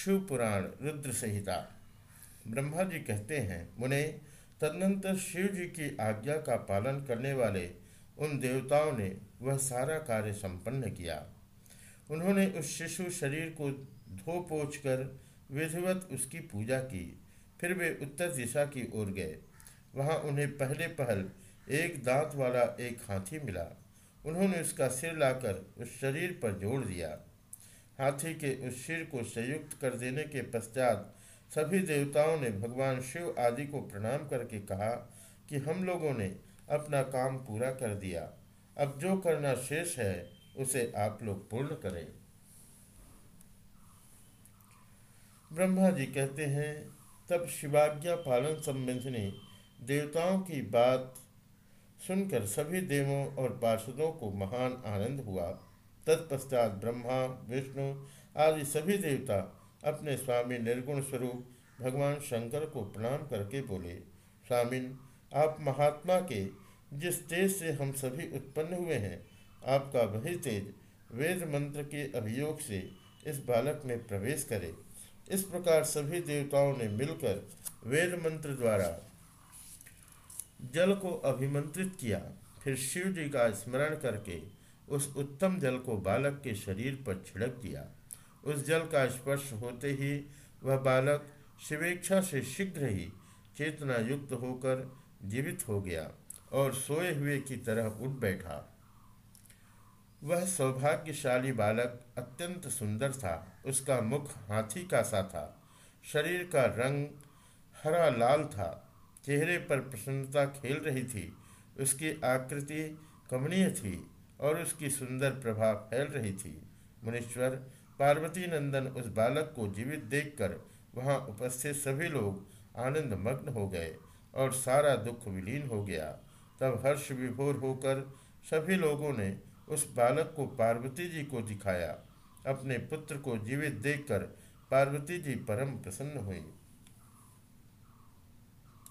शिव पुराण रुद्र संहिता। ब्रह्मा जी कहते हैं, मुने, तदनंतर शिव जी की आज्ञा का पालन करने वाले उन देवताओं ने वह सारा कार्य संपन्न किया। उन्होंने उस शिशु शरीर को धो पोछ कर विधिवत उसकी पूजा की, फिर वे उत्तर दिशा की ओर गए। वहाँ उन्हें पहले पहल एक दांत वाला एक हाथी मिला। उन्होंने उसका सिर लाकर उस शरीर पर जोड़ दिया। हाथी के उस सिर को संयुक्त कर देने के पश्चात सभी देवताओं ने भगवान शिव आदि को प्रणाम करके कहा कि हम लोगों ने अपना काम पूरा कर दिया। अब जो करना शेष है, उसे आप लोग पूर्ण करें। ब्रह्मा जी कहते हैं, तब शिवाज्ञा पालन संबंधी देवताओं की बात सुनकर सभी देवों और पार्षदों को महान आनंद हुआ। तत्पश्चात ब्रह्मा, विष्णु आदि सभी देवता अपने स्वामी निर्गुण स्वरूप भगवान शंकर को प्रणाम करके बोले, स्वामिन, आप महात्मा के जिस तेज से हम सभी उत्पन्न हुए हैं, आपका वही तेज वेद मंत्र के अभियोग से इस बालक में प्रवेश करे। इस प्रकार सभी देवताओं ने मिलकर वेद मंत्र द्वारा जल को अभिमंत्रित किया। फिर शिव जी का स्मरण करके उस उत्तम जल को बालक के शरीर पर छिड़क दिया। उस जल का स्पर्श होते ही वह बालक शिवेच्छा से शीघ्र ही चेतना युक्त होकर जीवित हो गया और सोए हुए की तरह उठ बैठा। वह सौभाग्यशाली बालक अत्यंत सुंदर था। उसका मुख हाथी का सा था। शरीर का रंग हरा लाल था। चेहरे पर प्रसन्नता खेल रही थी। उसकी आकृति कमनीय थी। और उसकी सुंदर प्रभा फैल रही थी। मुनीश्वर पार्वती नंदन उस बालक को जीवित देखकर वहाँ उपस्थित सभी लोग आनंद मग्न हो गए और सारा दुख विलीन हो गया। तब हर्ष विभोर होकर सभी लोगों ने उस बालक को पार्वती जी को दिखाया। अपने पुत्र को जीवित देखकर पार्वती जी परम प्रसन्न हुई।